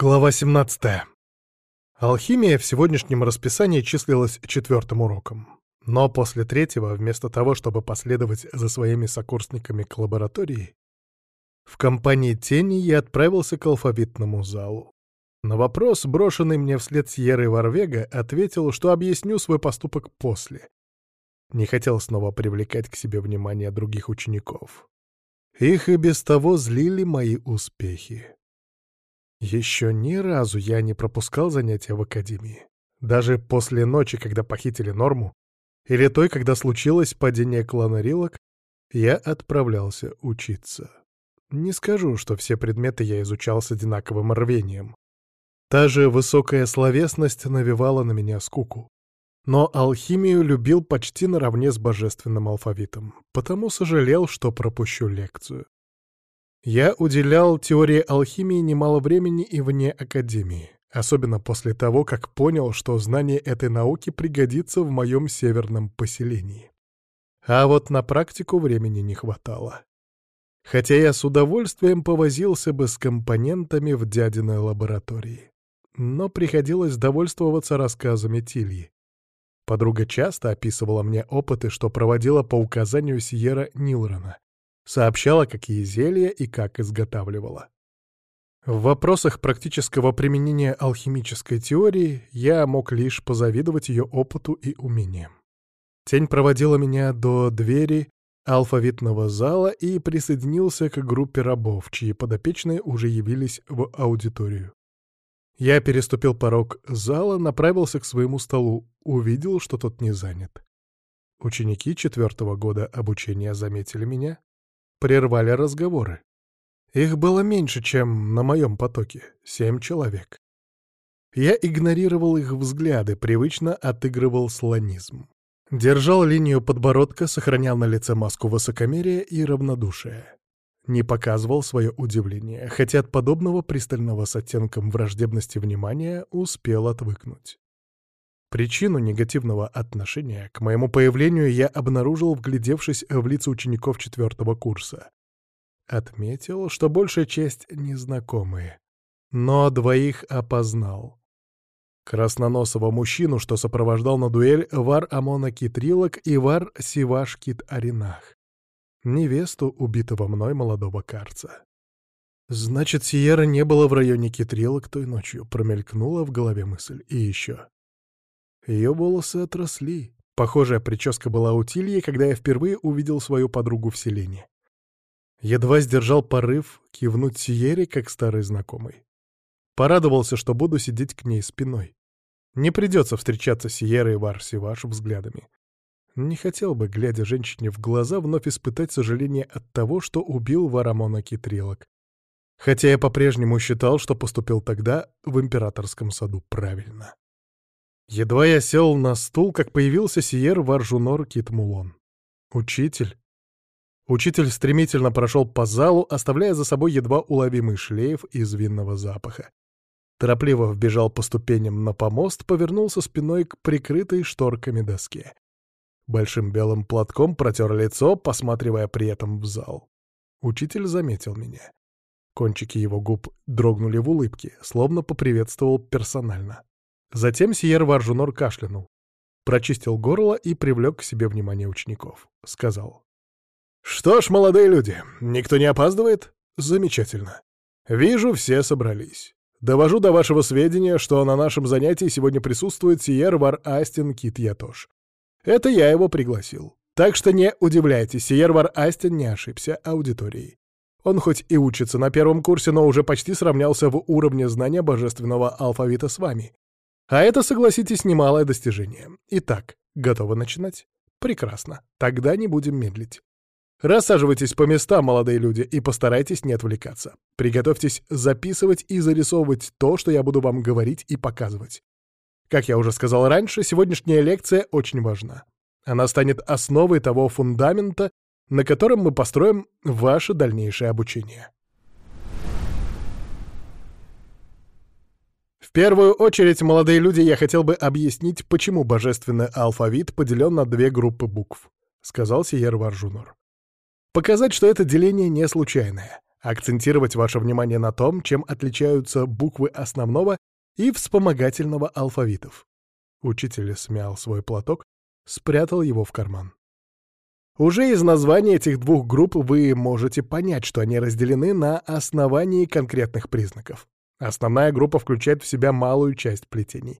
Глава 17. Алхимия в сегодняшнем расписании числилась четвертым уроком. Но после третьего, вместо того, чтобы последовать за своими сокурсниками к лаборатории, в компании тени я отправился к алфавитному залу. На вопрос, брошенный мне вслед Сьерры Варвега, ответил, что объясню свой поступок после. Не хотел снова привлекать к себе внимание других учеников. Их и без того злили мои успехи. Еще ни разу я не пропускал занятия в академии. Даже после ночи, когда похитили Норму, или той, когда случилось падение клана Рилок, я отправлялся учиться. Не скажу, что все предметы я изучал с одинаковым рвением. Та же высокая словесность навевала на меня скуку. Но алхимию любил почти наравне с божественным алфавитом, потому сожалел, что пропущу лекцию. Я уделял теории алхимии немало времени и вне академии, особенно после того, как понял, что знание этой науки пригодится в моем северном поселении. А вот на практику времени не хватало. Хотя я с удовольствием повозился бы с компонентами в дядиной лаборатории. Но приходилось довольствоваться рассказами Тильи. Подруга часто описывала мне опыты, что проводила по указанию Сьерра Нилрона, сообщала, какие зелья и как изготавливала. В вопросах практического применения алхимической теории я мог лишь позавидовать ее опыту и умениям. Тень проводила меня до двери алфавитного зала и присоединился к группе рабов, чьи подопечные уже явились в аудиторию. Я переступил порог зала, направился к своему столу, увидел, что тот не занят. Ученики четвертого года обучения заметили меня, прервали разговоры. Их было меньше, чем на моем потоке — семь человек. Я игнорировал их взгляды, привычно отыгрывал слонизм. Держал линию подбородка, сохранял на лице маску высокомерия и равнодушия. Не показывал свое удивление, хотя от подобного пристального с оттенком враждебности внимания успел отвыкнуть. Причину негативного отношения к моему появлению я обнаружил, вглядевшись в лица учеников четвертого курса. Отметил, что большая часть незнакомые, но двоих опознал. Красноносого мужчину, что сопровождал на дуэль Вар Амона Китрилок и Вар Сиваш Кит Аринах, невесту убитого мной молодого карца. Значит, Сиера не было в районе Китрилок той ночью, промелькнула в голове мысль. И еще. Ее волосы отросли. Похожая прическа была у Тильи, когда я впервые увидел свою подругу в селении. Едва сдержал порыв кивнуть Сиере, как старый знакомый. Порадовался, что буду сидеть к ней спиной. Не придется встречаться Сиерой и Варсиваш взглядами. Не хотел бы, глядя женщине в глаза, вновь испытать сожаление от того, что убил Варамона Китрилок. Хотя я по-прежнему считал, что поступил тогда в императорском саду правильно. Едва я сел на стул, как появился Сиер Варжунор Китмулон. Учитель. Учитель стремительно прошел по залу, оставляя за собой едва уловимый шлейф из винного запаха. Торопливо вбежал по ступеням на помост, повернулся спиной к прикрытой шторками доске. Большим белым платком протер лицо, посматривая при этом в зал. Учитель заметил меня. Кончики его губ дрогнули в улыбке, словно поприветствовал персонально. Затем Сиер Варжунор кашлянул, прочистил горло и привлек к себе внимание учеников. Сказал. «Что ж, молодые люди, никто не опаздывает? Замечательно. Вижу, все собрались. Довожу до вашего сведения, что на нашем занятии сегодня присутствует Сиер Вар Астин Кит Ятош. Это я его пригласил. Так что не удивляйтесь, Сиер Вар Астин не ошибся аудиторией. Он хоть и учится на первом курсе, но уже почти сравнялся в уровне знания божественного алфавита с вами. А это, согласитесь, немалое достижение. Итак, готовы начинать? Прекрасно. Тогда не будем медлить. Рассаживайтесь по местам, молодые люди, и постарайтесь не отвлекаться. Приготовьтесь записывать и зарисовывать то, что я буду вам говорить и показывать. Как я уже сказал раньше, сегодняшняя лекция очень важна. Она станет основой того фундамента, на котором мы построим ваше дальнейшее обучение. В первую очередь, молодые люди, я хотел бы объяснить, почему божественный алфавит поделен на две группы букв, — сказал Сиер Варжунор. Показать, что это деление не случайное. акцентировать ваше внимание на том, чем отличаются буквы основного и вспомогательного алфавитов. Учитель смял свой платок, спрятал его в карман. Уже из названия этих двух групп вы можете понять, что они разделены на основании конкретных признаков. Основная группа включает в себя малую часть плетений.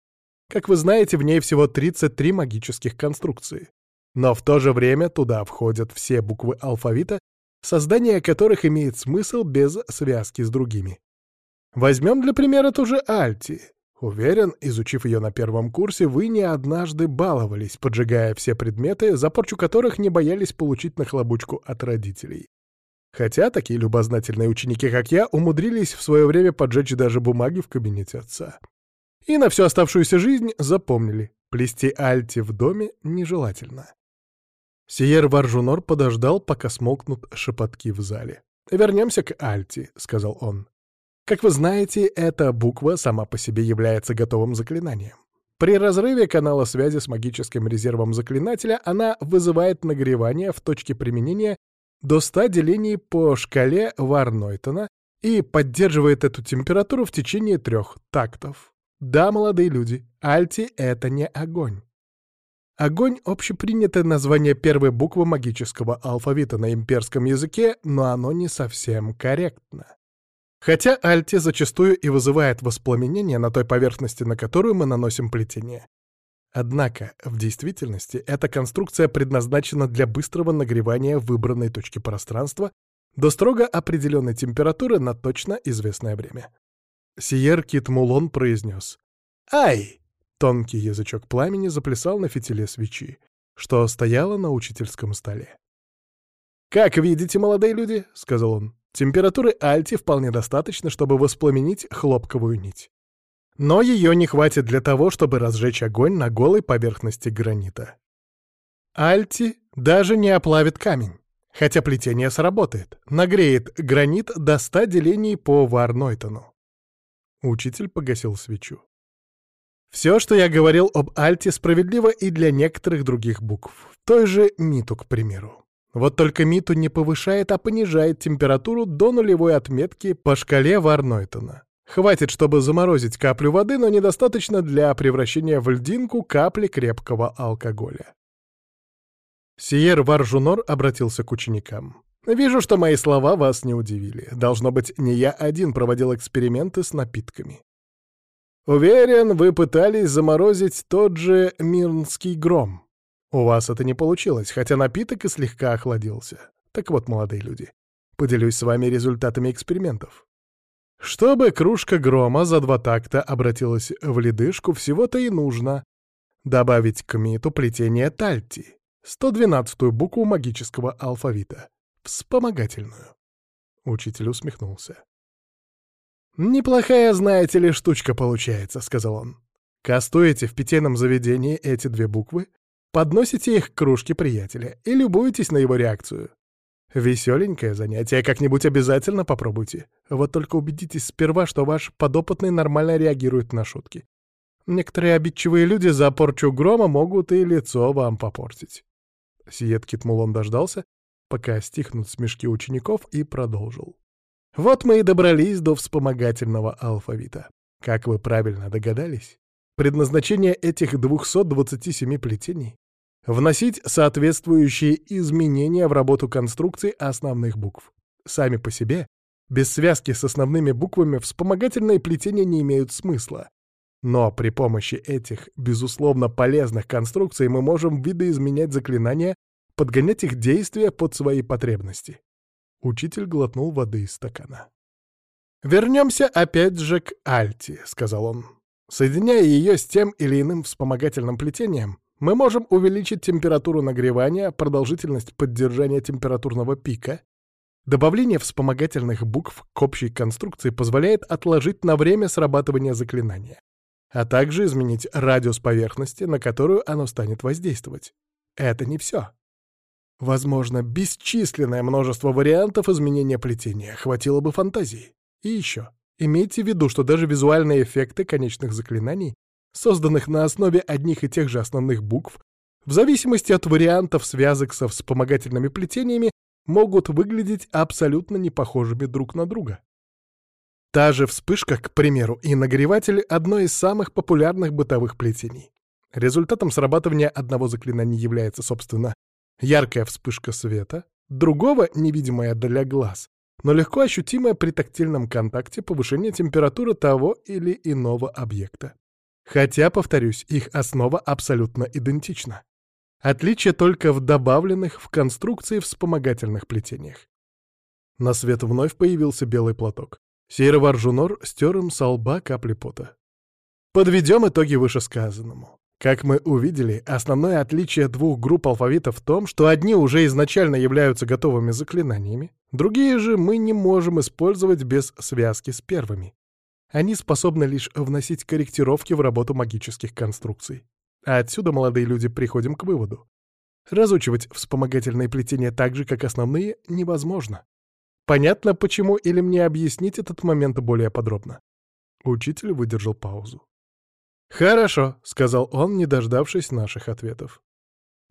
Как вы знаете, в ней всего 33 магических конструкции. Но в то же время туда входят все буквы алфавита, создание которых имеет смысл без связки с другими. Возьмем для примера ту же Альти. Уверен, изучив ее на первом курсе, вы не однажды баловались, поджигая все предметы, за порчу которых не боялись получить нахлобучку от родителей. Хотя такие любознательные ученики, как я, умудрились в свое время поджечь даже бумаги в кабинете отца. И на всю оставшуюся жизнь запомнили, плести альти в доме нежелательно. Сиер Варжунор подождал, пока смолкнут шепотки в зале. «Вернемся к альти», — сказал он. Как вы знаете, эта буква сама по себе является готовым заклинанием. При разрыве канала связи с магическим резервом заклинателя она вызывает нагревание в точке применения до 100 делений по шкале Варнойтона и поддерживает эту температуру в течение трех тактов. Да, молодые люди, альти — это не огонь. Огонь — общепринятое название первой буквы магического алфавита на имперском языке, но оно не совсем корректно. Хотя альти зачастую и вызывает воспламенение на той поверхности, на которую мы наносим плетение. Однако, в действительности, эта конструкция предназначена для быстрого нагревания выбранной точки пространства до строго определенной температуры на точно известное время. Сиер Кит Мулон произнес «Ай!» Тонкий язычок пламени заплясал на фитиле свечи, что стояло на учительском столе. «Как видите, молодые люди», — сказал он, Температуры альти вполне достаточно, чтобы воспламенить хлопковую нить. Но ее не хватит для того, чтобы разжечь огонь на голой поверхности гранита. Альти даже не оплавит камень, хотя плетение сработает, нагреет гранит до 100 делений по Варнойтону. Учитель погасил свечу. Все, что я говорил об Альте, справедливо и для некоторых других букв. Той же Миту, к примеру. Вот только Миту не повышает, а понижает температуру до нулевой отметки по шкале Варнойтона. Хватит, чтобы заморозить каплю воды, но недостаточно для превращения в льдинку капли крепкого алкоголя. Сиер Варжунор обратился к ученикам. «Вижу, что мои слова вас не удивили. Должно быть, не я один проводил эксперименты с напитками. Уверен, вы пытались заморозить тот же Мирнский гром. У вас это не получилось, хотя напиток и слегка охладился. Так вот, молодые люди, поделюсь с вами результатами экспериментов. Чтобы кружка грома за два такта обратилась в ледышку, всего-то и нужно добавить к миту плетение тальти, 112-ю букву магического алфавита, вспомогательную. Учитель усмехнулся. «Неплохая, знаете ли, штучка получается», — сказал он. «Кастуете в питейном заведении эти две буквы, Подносите их к кружке приятеля и любуетесь на его реакцию. Веселенькое занятие, как-нибудь обязательно попробуйте. Вот только убедитесь сперва, что ваш подопытный нормально реагирует на шутки. Некоторые обидчивые люди за порчу грома могут и лицо вам попортить. Сиет Китмулон дождался, пока стихнут смешки учеников, и продолжил. Вот мы и добрались до вспомогательного алфавита. Как вы правильно догадались, Предназначение этих 227 плетений — вносить соответствующие изменения в работу конструкций основных букв. Сами по себе, без связки с основными буквами, вспомогательные плетения не имеют смысла. Но при помощи этих, безусловно, полезных конструкций мы можем видоизменять заклинания, подгонять их действия под свои потребности. Учитель глотнул воды из стакана. «Вернемся опять же к Альте», — сказал он. Соединяя ее с тем или иным вспомогательным плетением, мы можем увеличить температуру нагревания, продолжительность поддержания температурного пика. Добавление вспомогательных букв к общей конструкции позволяет отложить на время срабатывания заклинания, а также изменить радиус поверхности, на которую оно станет воздействовать. Это не все. Возможно, бесчисленное множество вариантов изменения плетения, хватило бы фантазии. И еще. Имейте в виду, что даже визуальные эффекты конечных заклинаний, созданных на основе одних и тех же основных букв, в зависимости от вариантов связок со вспомогательными плетениями, могут выглядеть абсолютно не похожими друг на друга. Та же вспышка, к примеру, и нагреватель — одно из самых популярных бытовых плетений. Результатом срабатывания одного заклинания является, собственно, яркая вспышка света, другого — невидимая для глаз, но легко ощутимое при тактильном контакте повышение температуры того или иного объекта. Хотя, повторюсь, их основа абсолютно идентична. Отличие только в добавленных в конструкции вспомогательных плетениях. На свет вновь появился белый платок. Сейр Варжунор стер им со лба капли пота. Подведем итоги вышесказанному. Как мы увидели, основное отличие двух групп алфавита в том, что одни уже изначально являются готовыми заклинаниями, другие же мы не можем использовать без связки с первыми. Они способны лишь вносить корректировки в работу магических конструкций. А отсюда, молодые люди, приходим к выводу. Разучивать вспомогательные плетения так же, как основные, невозможно. Понятно, почему, или мне объяснить этот момент более подробно? Учитель выдержал паузу. «Хорошо», — сказал он, не дождавшись наших ответов.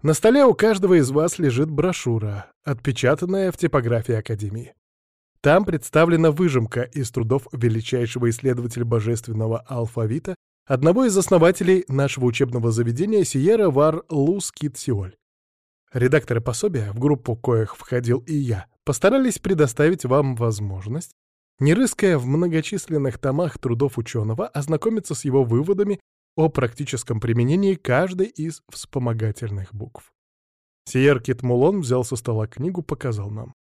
«На столе у каждого из вас лежит брошюра, отпечатанная в типографии Академии. Там представлена выжимка из трудов величайшего исследователя божественного алфавита, одного из основателей нашего учебного заведения Сиера Вар Лус Кит Сиоль. Редакторы пособия, в группу коих входил и я, постарались предоставить вам возможность не рыская в многочисленных томах трудов ученого, ознакомиться с его выводами о практическом применении каждой из вспомогательных букв. Сиер Китмулон взял со стола книгу, показал нам.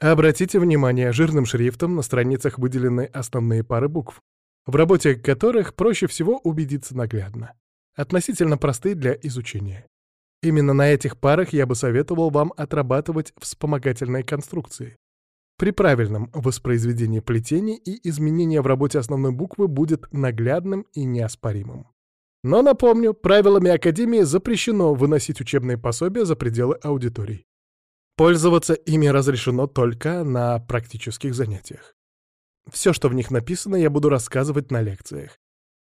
Обратите внимание, жирным шрифтом на страницах выделены основные пары букв, в работе которых проще всего убедиться наглядно. Относительно простые для изучения. Именно на этих парах я бы советовал вам отрабатывать вспомогательные конструкции. При правильном воспроизведении плетений и изменения в работе основной буквы будет наглядным и неоспоримым. Но напомню, правилами Академии запрещено выносить учебные пособия за пределы аудиторий. Пользоваться ими разрешено только на практических занятиях. Все, что в них написано, я буду рассказывать на лекциях.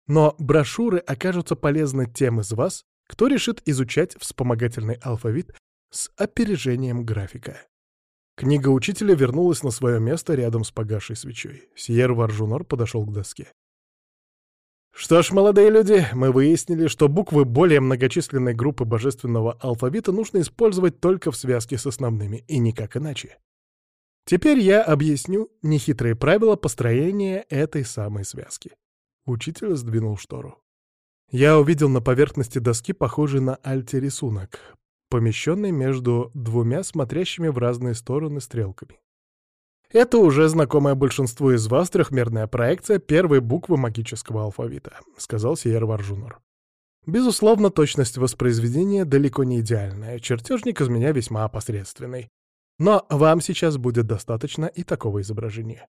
Но брошюры окажутся полезны тем из вас, кто решит изучать вспомогательный алфавит с опережением графика. Книга учителя вернулась на свое место рядом с погасшей свечой. Сьер Варжунор подошел к доске. Что ж, молодые люди, мы выяснили, что буквы более многочисленной группы божественного алфавита нужно использовать только в связке с основными, и никак иначе. Теперь я объясню нехитрые правила построения этой самой связки. Учитель сдвинул штору. Я увидел на поверхности доски похожий на альте-рисунок, помещенный между двумя смотрящими в разные стороны стрелками. Это уже знакомая большинству из вас трехмерная проекция первой буквы магического алфавита, сказал Сиер Варжунор. Безусловно, точность воспроизведения далеко не идеальная, чертежник из меня весьма посредственный. Но вам сейчас будет достаточно и такого изображения.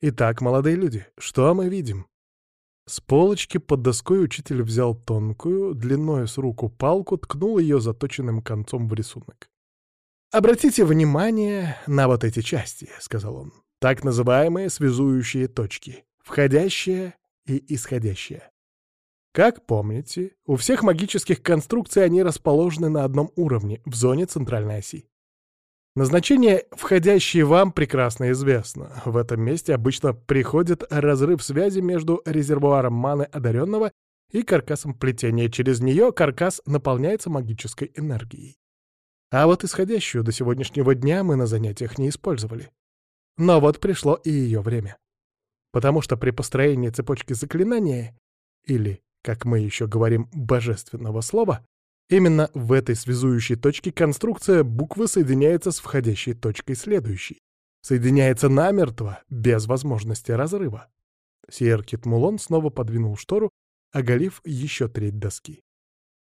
Итак, молодые люди, что мы видим? С полочки под доской учитель взял тонкую, длиною с руку палку, ткнул ее заточенным концом в рисунок. «Обратите внимание на вот эти части», — сказал он. «Так называемые связующие точки, входящие и исходящие. Как помните, у всех магических конструкций они расположены на одном уровне, в зоне центральной оси. Назначение, входящее вам, прекрасно известно. В этом месте обычно приходит разрыв связи между резервуаром маны одаренного и каркасом плетения. Через нее каркас наполняется магической энергией. А вот исходящую до сегодняшнего дня мы на занятиях не использовали. Но вот пришло и ее время. Потому что при построении цепочки заклинания, или, как мы еще говорим, божественного слова, Именно в этой связующей точке конструкция буквы соединяется с входящей точкой следующей. Соединяется намертво, без возможности разрыва. Сиер Китмулон снова подвинул штору, оголив еще треть доски.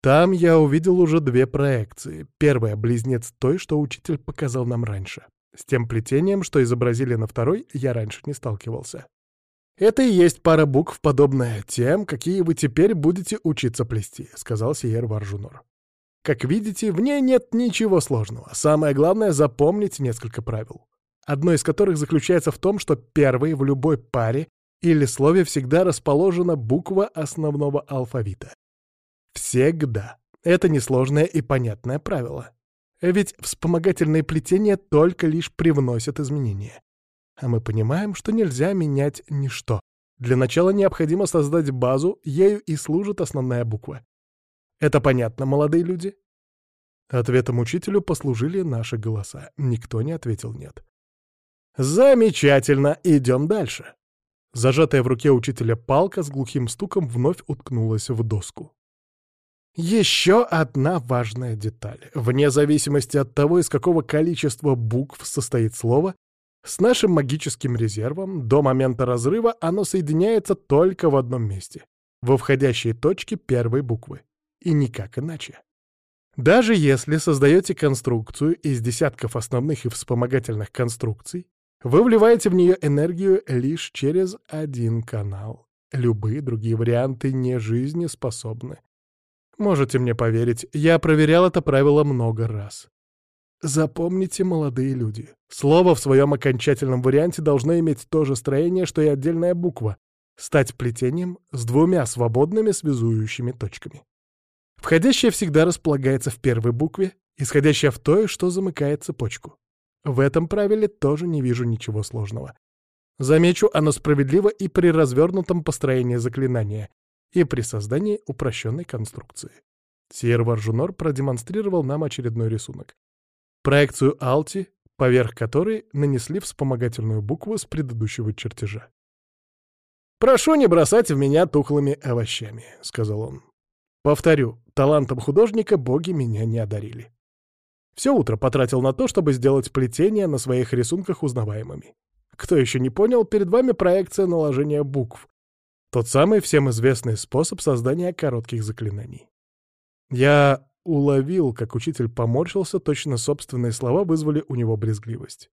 Там я увидел уже две проекции. Первая — близнец той, что учитель показал нам раньше. С тем плетением, что изобразили на второй, я раньше не сталкивался. «Это и есть пара букв, подобная тем, какие вы теперь будете учиться плести», — сказал Сиер Варжунор. «Как видите, в ней нет ничего сложного. Самое главное — запомнить несколько правил. Одно из которых заключается в том, что первой в любой паре или слове всегда расположена буква основного алфавита. Всегда. Это несложное и понятное правило. Ведь вспомогательные плетения только лишь привносят изменения. А мы понимаем, что нельзя менять ничто. Для начала необходимо создать базу, ею и служит основная буква. Это понятно, молодые люди? Ответом учителю послужили наши голоса. Никто не ответил «нет». «Замечательно! Идем дальше!» Зажатая в руке учителя палка с глухим стуком вновь уткнулась в доску. Еще одна важная деталь. Вне зависимости от того, из какого количества букв состоит слово, с нашим магическим резервом до момента разрыва оно соединяется только в одном месте — во входящей точке первой буквы. И никак иначе. Даже если создаете конструкцию из десятков основных и вспомогательных конструкций, вы вливаете в нее энергию лишь через один канал. Любые другие варианты не жизнеспособны. Можете мне поверить, я проверял это правило много раз. Запомните, молодые люди, слово в своем окончательном варианте должно иметь то же строение, что и отдельная буква, стать плетением с двумя свободными связующими точками. Входящее всегда располагается в первой букве, исходящее в той, что замыкает цепочку. В этом правиле тоже не вижу ничего сложного. Замечу, оно справедливо и при развернутом построении заклинания, и при создании упрощенной конструкции. Сьер Варжунор продемонстрировал нам очередной рисунок проекцию Алти, поверх которой нанесли вспомогательную букву с предыдущего чертежа. «Прошу не бросать в меня тухлыми овощами», — сказал он. «Повторю, талантом художника боги меня не одарили. Все утро потратил на то, чтобы сделать плетения на своих рисунках узнаваемыми. Кто еще не понял, перед вами проекция наложения букв. Тот самый всем известный способ создания коротких заклинаний. Я уловил, как учитель поморщился, точно собственные слова вызвали у него брезгливость.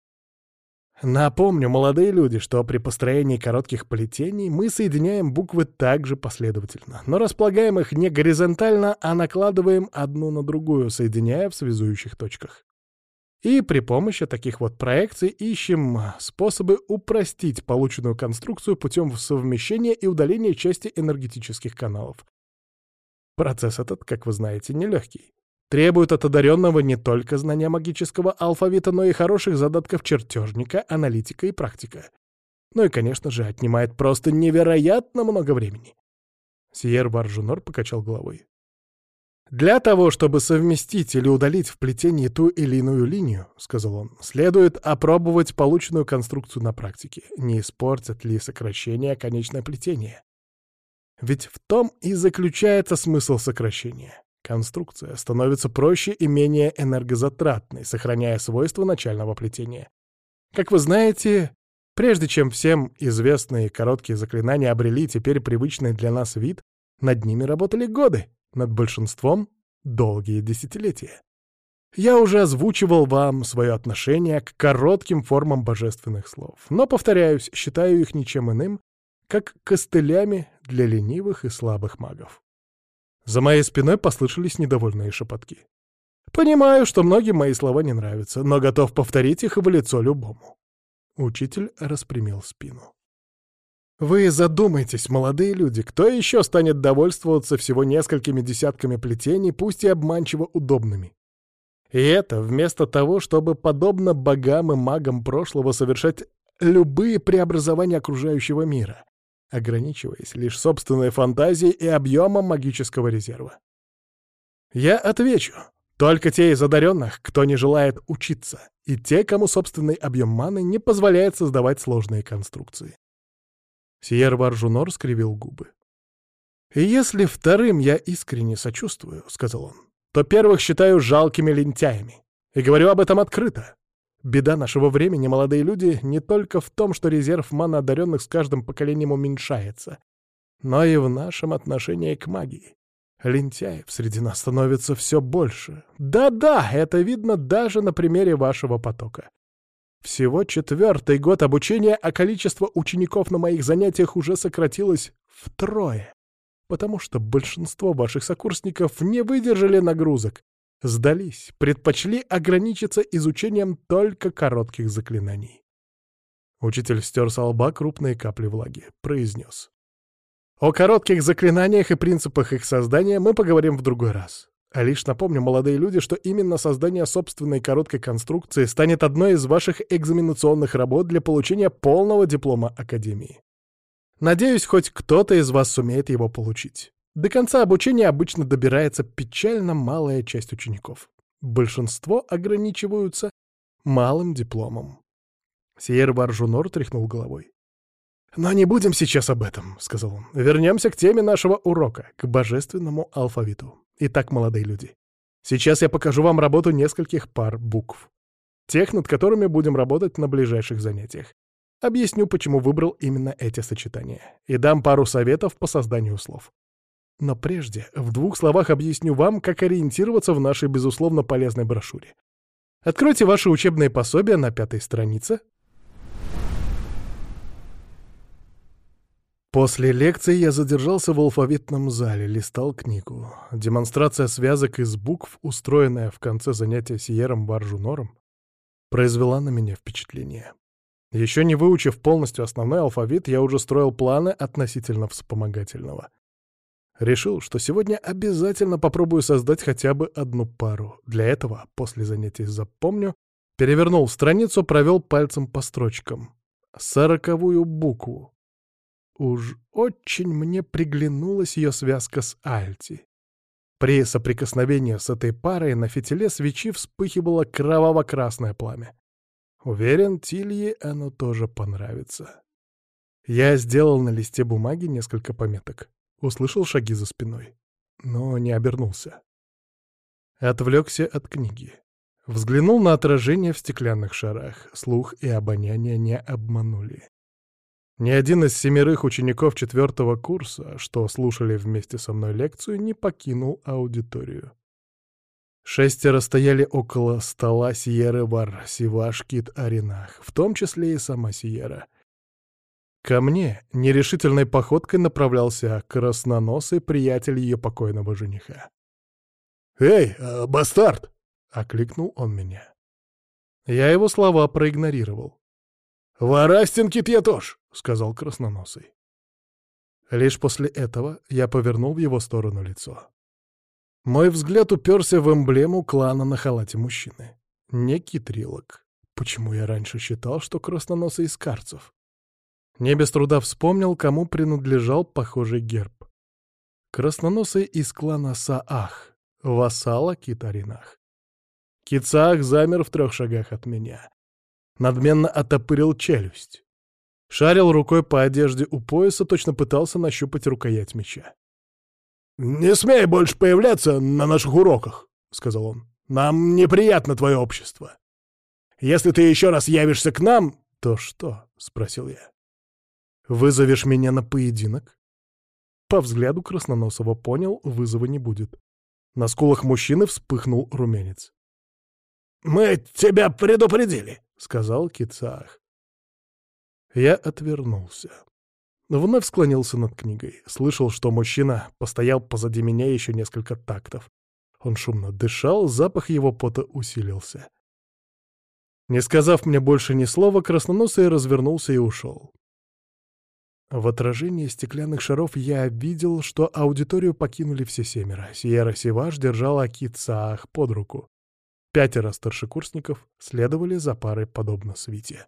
Напомню, молодые люди, что при построении коротких плетений мы соединяем буквы также последовательно, но располагаем их не горизонтально, а накладываем одну на другую, соединяя в связующих точках. И при помощи таких вот проекций ищем способы упростить полученную конструкцию путем совмещения и удаления части энергетических каналов, Процесс этот, как вы знаете, нелегкий. Требует от одаренного не только знания магического алфавита, но и хороших задатков чертежника, аналитика и практика. Ну и, конечно же, отнимает просто невероятно много времени. Сиер Варжунор покачал головой. «Для того, чтобы совместить или удалить в плетении ту или иную линию, — сказал он, — следует опробовать полученную конструкцию на практике, не испортят ли сокращение конечное плетение. Ведь в том и заключается смысл сокращения. Конструкция становится проще и менее энергозатратной, сохраняя свойства начального плетения. Как вы знаете, прежде чем всем известные короткие заклинания обрели теперь привычный для нас вид, над ними работали годы, над большинством — долгие десятилетия. Я уже озвучивал вам свое отношение к коротким формам божественных слов, но, повторяюсь, считаю их ничем иным, как костылями для ленивых и слабых магов. За моей спиной послышались недовольные шепотки. Понимаю, что многим мои слова не нравятся, но готов повторить их в лицо любому. Учитель распрямил спину. Вы задумайтесь, молодые люди, кто еще станет довольствоваться всего несколькими десятками плетений, пусть и обманчиво удобными? И это вместо того, чтобы, подобно богам и магам прошлого, совершать любые преобразования окружающего мира, ограничиваясь лишь собственной фантазией и объемом магического резерва. Я отвечу. Только те из одаренных, кто не желает учиться, и те, кому собственный объем маны не позволяет создавать сложные конструкции. Сиер Варжунор скривил губы. «И если вторым я искренне сочувствую, — сказал он, — то первых считаю жалкими лентяями. И говорю об этом открыто. Беда нашего времени, молодые люди, не только в том, что резерв мана одаренных с каждым поколением уменьшается, но и в нашем отношении к магии. Лентяев среди нас становится все больше. Да-да, это видно даже на примере вашего потока. Всего четвертый год обучения, а количество учеников на моих занятиях уже сократилось втрое, потому что большинство ваших сокурсников не выдержали нагрузок, Сдались, предпочли ограничиться изучением только коротких заклинаний. Учитель стер с лба крупные капли влаги, произнес. О коротких заклинаниях и принципах их создания мы поговорим в другой раз. А лишь напомню, молодые люди, что именно создание собственной короткой конструкции станет одной из ваших экзаменационных работ для получения полного диплома Академии. Надеюсь, хоть кто-то из вас сумеет его получить. До конца обучения обычно добирается печально малая часть учеников. Большинство ограничиваются малым дипломом. Сиер Варжунор тряхнул головой. «Но не будем сейчас об этом», — сказал он. «Вернемся к теме нашего урока, к божественному алфавиту. Итак, молодые люди, сейчас я покажу вам работу нескольких пар букв. Тех, над которыми будем работать на ближайших занятиях. Объясню, почему выбрал именно эти сочетания. И дам пару советов по созданию слов. Но прежде, в двух словах объясню вам, как ориентироваться в нашей, безусловно, полезной брошюре. Откройте ваши учебные пособия на пятой странице, После лекции я задержался в алфавитном зале, листал книгу. Демонстрация связок из букв, устроенная в конце занятия Сиером Баржунором, произвела на меня впечатление. Еще не выучив полностью основной алфавит, я уже строил планы относительно вспомогательного. Решил, что сегодня обязательно попробую создать хотя бы одну пару. Для этого, после занятий запомню, перевернул страницу, провел пальцем по строчкам. Сороковую букву. Уж очень мне приглянулась ее связка с Альти. При соприкосновении с этой парой на фитиле свечи вспыхивало кроваво-красное пламя. Уверен, Тилье оно тоже понравится. Я сделал на листе бумаги несколько пометок. Услышал шаги за спиной, но не обернулся. Отвлекся от книги. Взглянул на отражение в стеклянных шарах. Слух и обоняние не обманули. Ни один из семерых учеников четвертого курса, что слушали вместе со мной лекцию, не покинул аудиторию. Шестеро стояли около стола Сьерры Вар Сивашкит Аринах, в том числе и сама Сьерра. Ко мне нерешительной походкой направлялся красноносый приятель ее покойного жениха. «Эй, э, бастард!» — окликнул он меня. Я его слова проигнорировал. «Ворастинкит я тоже!» — сказал красноносый. Лишь после этого я повернул в его сторону лицо. Мой взгляд уперся в эмблему клана на халате мужчины. Некий трилок. Почему я раньше считал, что красноносый из карцев? Не без труда вспомнил, кому принадлежал похожий герб. Красноносый из клана Саах, вассала Китаринах. Кицаах замер в трех шагах от меня. Надменно отопырил челюсть. Шарил рукой по одежде у пояса, точно пытался нащупать рукоять меча. «Не смей больше появляться на наших уроках», — сказал он. «Нам неприятно твое общество. Если ты еще раз явишься к нам, то что?» — спросил я. «Вызовешь меня на поединок?» По взгляду Красноносова понял, вызова не будет. На скулах мужчины вспыхнул румянец. «Мы тебя предупредили», — сказал Кицах. Я отвернулся. Вновь склонился над книгой. Слышал, что мужчина постоял позади меня еще несколько тактов. Он шумно дышал, запах его пота усилился. Не сказав мне больше ни слова, красноносый развернулся и ушел. В отражении стеклянных шаров я видел, что аудиторию покинули все семеро. Сиера Сиваш держала Акит Саах под руку. Пятеро старшекурсников следовали за парой подобно свите.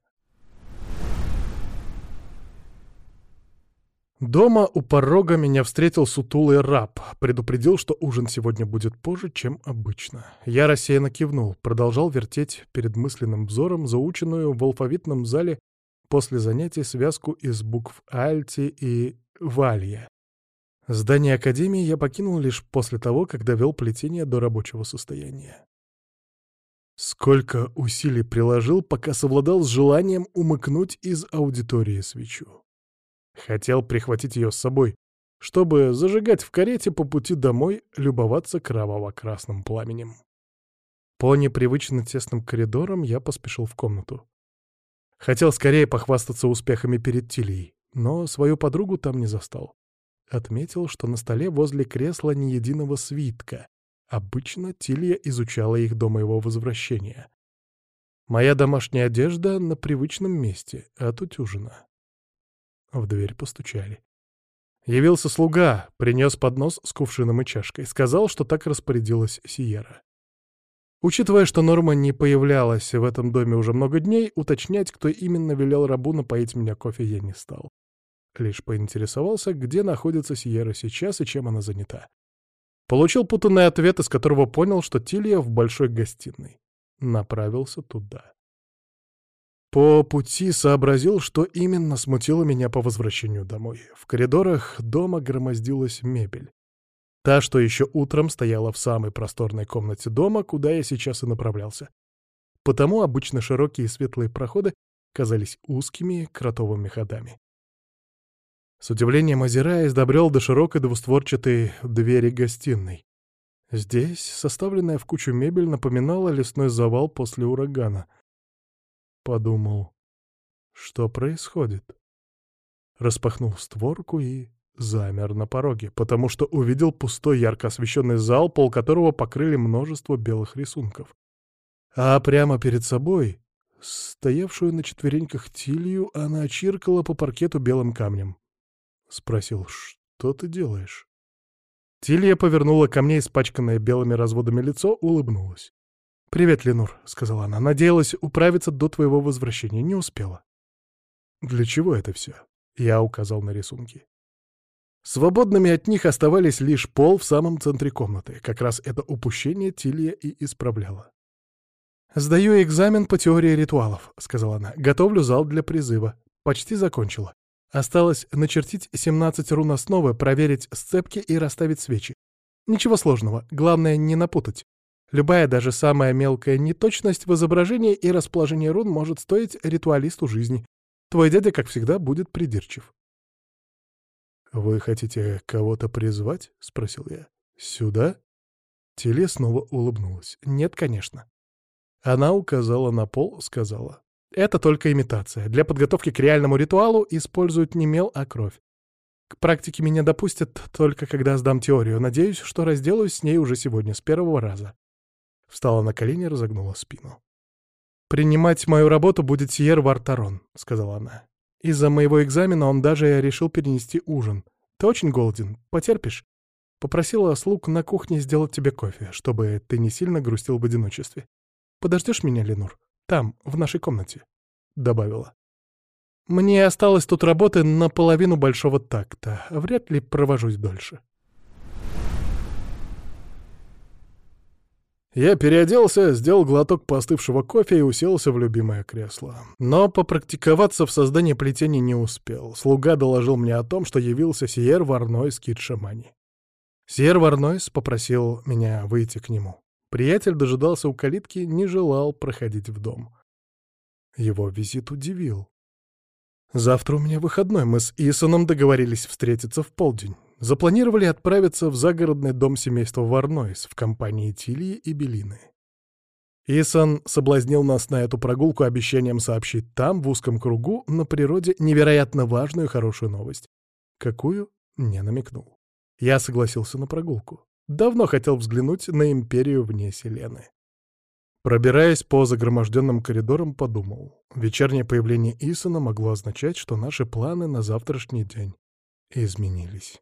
Дома у порога меня встретил сутулый раб, предупредил, что ужин сегодня будет позже, чем обычно. Я рассеянно кивнул, продолжал вертеть перед мысленным взором заученную в алфавитном зале после занятий связку из букв Альти и Валья. Здание Академии я покинул лишь после того, как довел плетение до рабочего состояния. Сколько усилий приложил, пока совладал с желанием умыкнуть из аудитории свечу. Хотел прихватить ее с собой, чтобы зажигать в карете по пути домой, любоваться кроваво-красным пламенем. По непривычно тесным коридорам я поспешил в комнату. Хотел скорее похвастаться успехами перед Тилией, но свою подругу там не застал. Отметил, что на столе возле кресла ни единого свитка, Обычно Тилья изучала их до моего возвращения. Моя домашняя одежда на привычном месте, а тут. В дверь постучали. Явился слуга, принес поднос с кувшином и чашкой, сказал, что так распорядилась Сиера. Учитывая, что Норма не появлялась в этом доме уже много дней, уточнять, кто именно велел рабу напоить меня кофе, я не стал. Лишь поинтересовался, где находится Сиера сейчас и чем она занята. Получил путанный ответ, из которого понял, что Тилья в большой гостиной. Направился туда. По пути сообразил, что именно смутило меня по возвращению домой. В коридорах дома громоздилась мебель. Та, что еще утром стояла в самой просторной комнате дома, куда я сейчас и направлялся. Потому обычно широкие светлые проходы казались узкими кротовыми ходами. С удивлением озираясь, добрел до широкой двустворчатой двери гостиной. Здесь составленная в кучу мебель напоминала лесной завал после урагана. Подумал, что происходит? Распахнул створку и замер на пороге, потому что увидел пустой ярко освещенный зал, пол которого покрыли множество белых рисунков. А прямо перед собой, стоявшую на четвереньках Тилью, она чиркала по паркету белым камнем. Спросил, что ты делаешь? Тилья повернула ко мне испачканное белыми разводами лицо, улыбнулась. «Привет, Ленур», — сказала она. «Надеялась управиться до твоего возвращения. Не успела». «Для чего это все?» — я указал на рисунки. Свободными от них оставались лишь пол в самом центре комнаты. Как раз это упущение Тилья и исправляла. «Сдаю экзамен по теории ритуалов», — сказала она. «Готовлю зал для призыва. Почти закончила. Осталось начертить 17 рун основы, проверить сцепки и расставить свечи. Ничего сложного, главное не напутать. Любая, даже самая мелкая неточность в изображении и расположении рун может стоить ритуалисту жизни. Твой дядя, как всегда, будет придирчив. «Вы хотите кого-то призвать?» — спросил я. «Сюда?» Теле снова улыбнулась. «Нет, конечно». Она указала на пол, сказала. Это только имитация. Для подготовки к реальному ритуалу используют не мел, а кровь. К практике меня допустят только когда сдам теорию. Надеюсь, что разделаюсь с ней уже сегодня, с первого раза. Встала на колени, разогнула спину. «Принимать мою работу будет Сьер Вартарон», — сказала она. «Из-за моего экзамена он даже решил перенести ужин. Ты очень голоден. Потерпишь?» Попросила слуг на кухне сделать тебе кофе, чтобы ты не сильно грустил в одиночестве. Подождешь меня, Ленур? Там, в нашей комнате», — добавила. «Мне осталось тут работы на половину большого такта. Вряд ли провожусь дольше». Я переоделся, сделал глоток постывшего кофе и уселся в любимое кресло. Но попрактиковаться в создании плетений не успел. Слуга доложил мне о том, что явился Сиер Варнойс Кит Шамани. Сиер Варнойс попросил меня выйти к нему. Приятель дожидался у калитки, не желал проходить в дом. Его визит удивил. «Завтра у меня выходной, мы с Исоном договорились встретиться в полдень. Запланировали отправиться в загородный дом семейства Варнойс в компании Тильи и Белины. Исон соблазнил нас на эту прогулку обещанием сообщить там, в узком кругу, на природе, невероятно важную хорошую новость. Какую? Не намекнул. Я согласился на прогулку. Давно хотел взглянуть на империю вне Селены. Пробираясь по загроможденным коридорам, подумал. Вечернее появление Исона могло означать, что наши планы на завтрашний день изменились.